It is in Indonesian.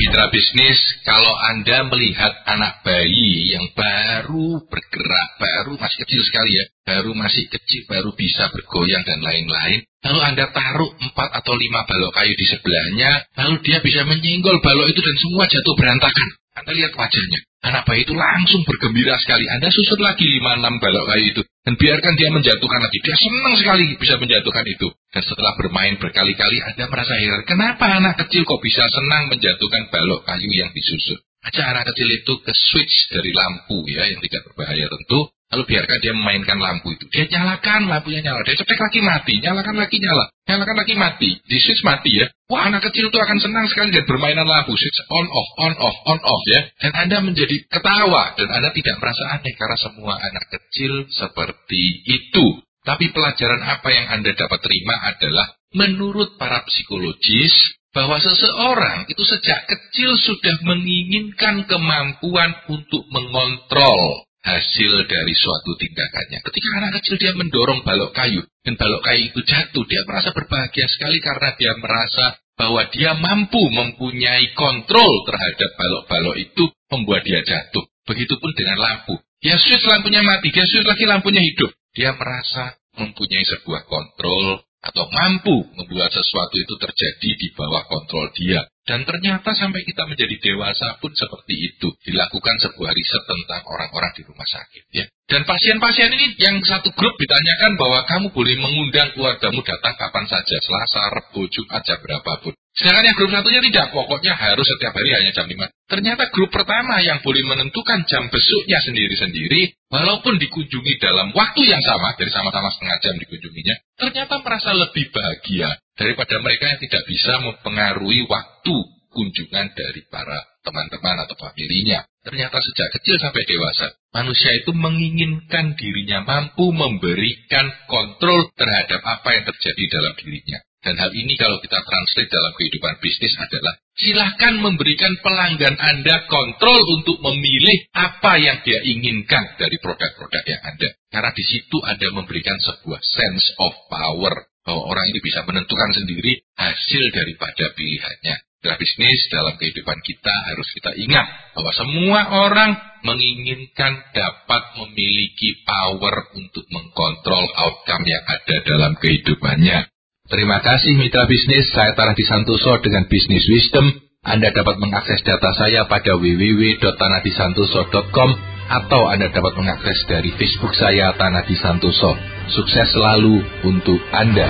Mitra bisnis, kalau Anda melihat anak bayi yang baru bergerak, baru masih kecil sekali ya, baru masih kecil, baru bisa bergoyang dan lain-lain, lalu Anda taruh empat atau lima balok kayu di sebelahnya, lalu dia bisa menyenggol balok itu dan semua jatuh berantakan. Anda lihat wajahnya. Anak bayi itu langsung bergembira sekali. Anda susut lagi lima enam balok kayu itu. Dan biarkan dia menjatuhkan lagi. Dia senang sekali bisa menjatuhkan itu. Dan setelah bermain berkali-kali Anda merasa heran. Kenapa anak kecil kok bisa senang menjatuhkan balok kayu yang disusut? Aja anak kecil itu ke switch dari lampu ya yang tidak berbahaya tentu. Lalu biarkan dia memainkan lampu itu. Dia nyalakan lampunya nyala. Dia cetek lagi mati. Nyalakan lagi nyala. Nyalakan lagi mati. Di switch mati ya. Wah anak kecil itu akan senang sekali dan bermainan lampu. Switch on off, on off, on off ya. Dan Anda menjadi ketawa. Dan Anda tidak merasa aneh karena semua anak kecil seperti itu. Tapi pelajaran apa yang Anda dapat terima adalah menurut para psikologis bahwa seseorang itu sejak kecil sudah menginginkan kemampuan untuk mengontrol hasil dari suatu tindakannya. Ketika anak kecil dia mendorong balok kayu, dan balok kayu itu jatuh, dia merasa berbahagia sekali karena dia merasa bahwa dia mampu mempunyai kontrol terhadap balok-balok itu membuat dia jatuh. Begitupun dengan lampu. Dia switch lampunya mati, dia switch lagi lampunya hidup. Dia merasa mempunyai sebuah kontrol atau mampu membuat sesuatu itu terjadi di bawah kontrol dia. Dan ternyata sampai kita menjadi dewasa pun seperti itu. Dilakukan sebuah riset tentang orang-orang di rumah sakit. Ya. Dan pasien-pasien ini yang satu grup ditanyakan bahwa kamu boleh mengundang keluargamu datang kapan saja. Selasa, Rebu, Jumat, jam berapapun. Sedangkan yang grup satunya tidak. Pokoknya harus setiap hari hanya jam 5. Ternyata grup pertama yang boleh menentukan jam besuknya sendiri-sendiri. Walaupun dikunjungi dalam waktu yang sama. Jadi sama-sama setengah jam dikunjunginya. Ternyata merasa lebih bahagia daripada mereka yang tidak bisa mempengaruhi waktu kunjungan dari para teman-teman atau familinya. Ternyata sejak kecil sampai dewasa, manusia itu menginginkan dirinya mampu memberikan kontrol terhadap apa yang terjadi dalam dirinya. Dan hal ini kalau kita translate dalam kehidupan bisnis adalah silahkan memberikan pelanggan Anda kontrol untuk memilih apa yang dia inginkan dari produk-produk yang Anda. Karena di situ Anda memberikan sebuah sense of power bahwa orang ini bisa menentukan sendiri hasil daripada pilihannya. Dalam bisnis, dalam kehidupan kita harus kita ingat bahwa semua orang menginginkan dapat memiliki power untuk mengkontrol outcome yang ada dalam kehidupannya. Terima kasih mitra bisnis, saya Tarah Santoso dengan Business Wisdom. Anda dapat mengakses data saya pada www.tanadisantoso.com atau Anda dapat mengakses dari Facebook saya Tanah Di Santoso. Sukses selalu untuk Anda.